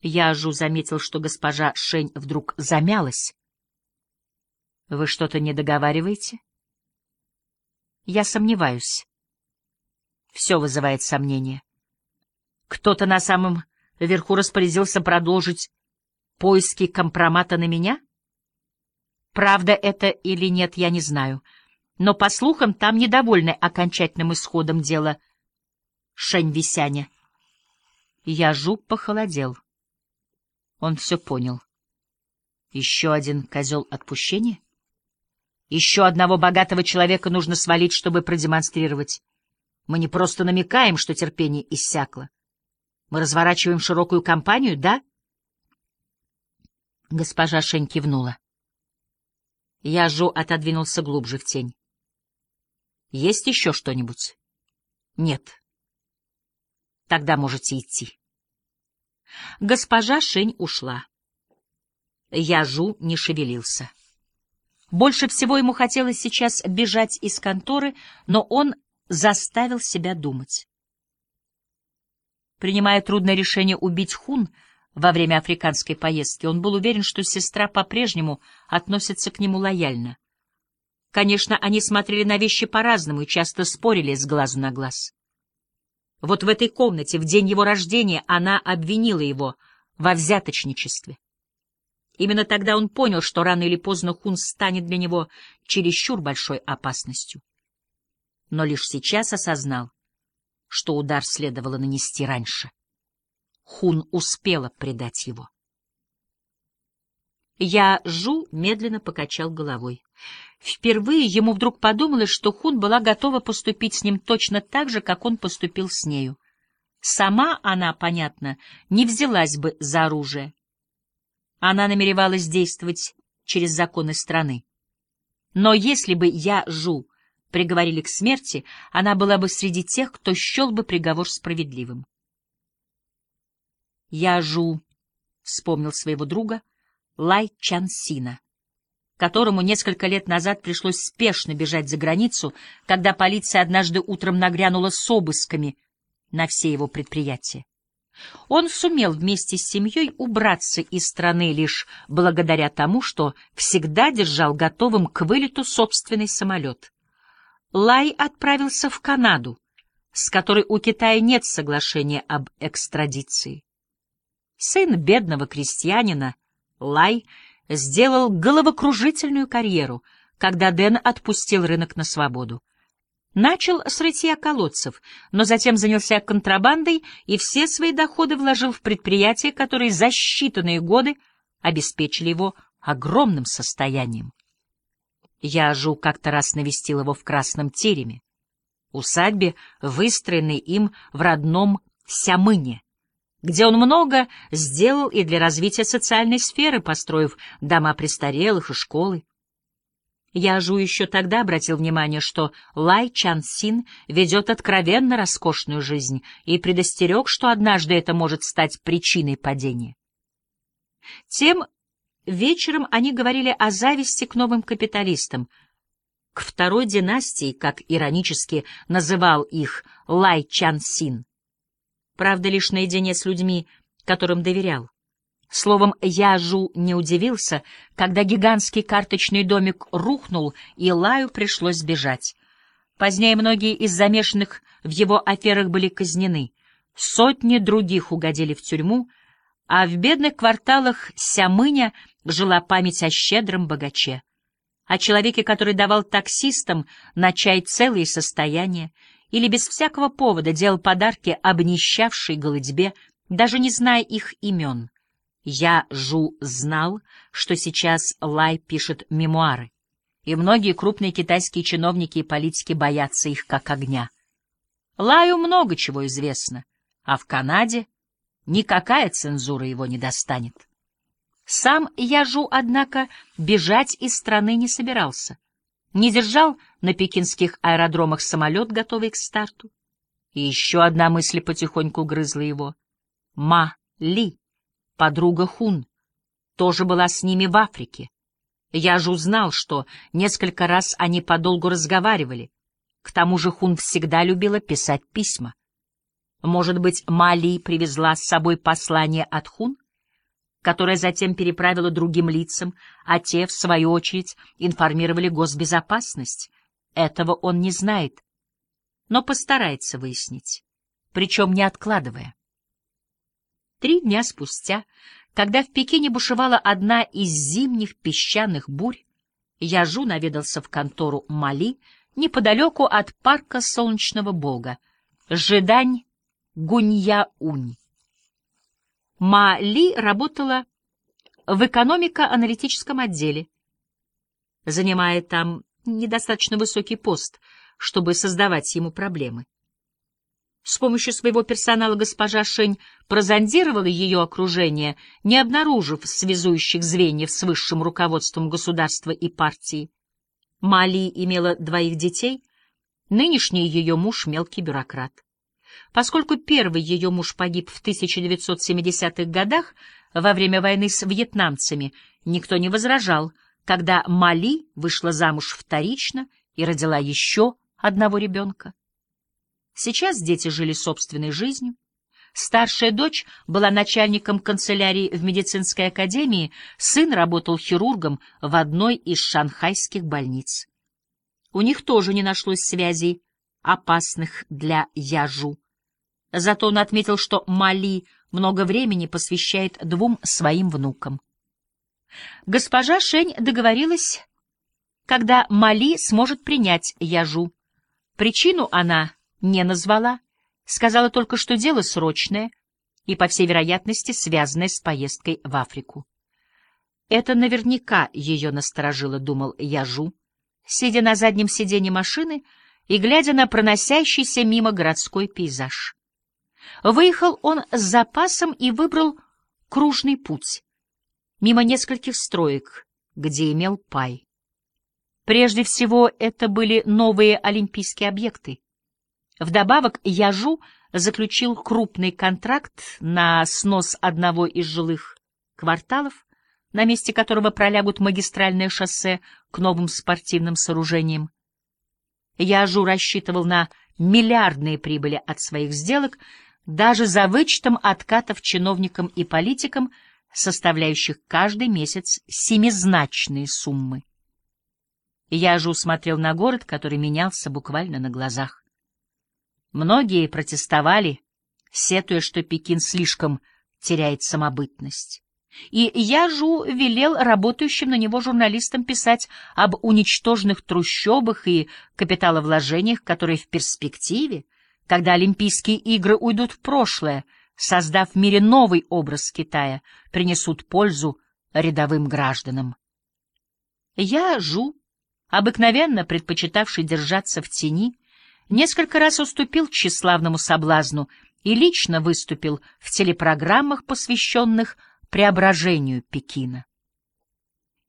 Яжу заметил, что госпожа Шень вдруг замялась. — Вы что-то не договариваете? — Я сомневаюсь. Все вызывает сомнения. Кто-то на самом верху распорядился продолжить поиски компромата на меня? Правда это или нет, я не знаю. Но, по слухам, там недовольны окончательным исходом дела Шень Висяня. Я жук похолодел. Он все понял. Еще один козел отпущения? Еще одного богатого человека нужно свалить, чтобы продемонстрировать. Мы не просто намекаем, что терпение иссякло. Мы разворачиваем широкую кампанию, да? Госпожа Шень кивнула. Я Жу отодвинулся глубже в тень. Есть еще что-нибудь? Нет. Тогда можете идти. Госпожа Шень ушла. Яжу не шевелился. Больше всего ему хотелось сейчас бежать из конторы, но он заставил себя думать. Принимая трудное решение убить Хун во время африканской поездки, он был уверен, что сестра по-прежнему относится к нему лояльно. Конечно, они смотрели на вещи по-разному и часто спорили с глазу на глаз. Вот в этой комнате в день его рождения она обвинила его во взяточничестве. Именно тогда он понял, что рано или поздно Хун станет для него чересчур большой опасностью. Но лишь сейчас осознал, что удар следовало нанести раньше. Хун успела предать его. Я Жу медленно покачал головой. Впервые ему вдруг подумалось, что Хун была готова поступить с ним точно так же, как он поступил с нею. Сама она, понятно, не взялась бы за оружие. Она намеревалась действовать через законы страны. Но если бы я, Жу, приговорили к смерти, она была бы среди тех, кто счел бы приговор справедливым. Я, Жу, вспомнил своего друга Лай Чансина которому несколько лет назад пришлось спешно бежать за границу, когда полиция однажды утром нагрянула с обысками на все его предприятия. Он сумел вместе с семьей убраться из страны лишь благодаря тому, что всегда держал готовым к вылету собственный самолет. Лай отправился в Канаду, с которой у Китая нет соглашения об экстрадиции. Сын бедного крестьянина, Лай — сделал головокружительную карьеру, когда Дэн отпустил рынок на свободу. Начал с рытья колодцев, но затем занялся контрабандой и все свои доходы вложил в предприятия, которые за считанные годы обеспечили его огромным состоянием. Я жу как-то раз навестил его в Красном Тереме, усадьбе, выстроенной им в родном Сямыне где он много сделал и для развития социальной сферы, построив дома престарелых и школы. Я Жу еще тогда обратил внимание, что Лай Чан Син ведет откровенно роскошную жизнь и предостерег, что однажды это может стать причиной падения. Тем вечером они говорили о зависти к новым капиталистам, к второй династии, как иронически называл их Лай Чан Син правда, лишь наедине с людьми, которым доверял. Словом, я Жу не удивился, когда гигантский карточный домик рухнул, и Лаю пришлось бежать. Позднее многие из замешанных в его аферах были казнены, сотни других угодили в тюрьму, а в бедных кварталах Сямыня жила память о щедром богаче, о человеке, который давал таксистам на чай целые состояния, или без всякого повода делал подарки обнищавшей голодьбе, даже не зная их имен. Я, Жу, знал, что сейчас Лай пишет мемуары, и многие крупные китайские чиновники и политики боятся их как огня. Лаю много чего известно, а в Канаде никакая цензура его не достанет. Сам Яжу, однако, бежать из страны не собирался — не держал на пекинских аэродромах самолет, готовый к старту. И еще одна мысль потихоньку грызла его. Ма Ли, подруга Хун, тоже была с ними в Африке. Я же узнал, что несколько раз они подолгу разговаривали. К тому же Хун всегда любила писать письма. Может быть, Ма Ли привезла с собой послание от Хун? Которое затем переправило другим лицам, а те, в свою очередь, информировали госбезопасность. Этого он не знает, но постарается выяснить, причем не откладывая. Три дня спустя, когда в Пекине бушевала одна из зимних песчаных бурь, Яжу наведался в контору Мали неподалеку от парка Солнечного Бога, Жидань Гунья-Унь. Мали работала в экономико-аналитическом отделе, занимая там недостаточно высокий пост, чтобы создавать ему проблемы. С помощью своего персонала госпожа Шень прозондировала ее окружение, не обнаружив связующих звеньев с высшим руководством государства и партии. Мали имела двоих детей, нынешний ее муж — мелкий бюрократ. Поскольку первый ее муж погиб в 1970-х годах во время войны с вьетнамцами, никто не возражал, когда Мали вышла замуж вторично и родила еще одного ребенка. Сейчас дети жили собственной жизнью. Старшая дочь была начальником канцелярии в медицинской академии, сын работал хирургом в одной из шанхайских больниц. У них тоже не нашлось связей, опасных для Яжу. Зато он отметил, что Мали много времени посвящает двум своим внукам. Госпожа Шень договорилась, когда Мали сможет принять Яжу. Причину она не назвала, сказала только, что дело срочное и, по всей вероятности, связанное с поездкой в Африку. Это наверняка ее насторожило, думал Яжу, сидя на заднем сиденье машины и глядя на проносящийся мимо городской пейзаж. Выехал он с запасом и выбрал кружный путь, мимо нескольких строек, где имел пай. Прежде всего, это были новые олимпийские объекты. Вдобавок Яжу заключил крупный контракт на снос одного из жилых кварталов, на месте которого пролягут магистральное шоссе к новым спортивным сооружениям. Яжу рассчитывал на миллиардные прибыли от своих сделок, даже за вычетом откатов чиновникам и политикам, составляющих каждый месяц семизначные суммы. Яжу смотрел на город, который менялся буквально на глазах. Многие протестовали, сетуя, что Пекин слишком теряет самобытность. И Яжу велел работающим на него журналистам писать об уничтоженных трущобах и капиталовложениях, которые в перспективе, когда Олимпийские игры уйдут в прошлое, создав в мире новый образ Китая, принесут пользу рядовым гражданам. Яжу, обыкновенно предпочитавший держаться в тени, несколько раз уступил тщеславному соблазну и лично выступил в телепрограммах, посвященных преображению Пекина.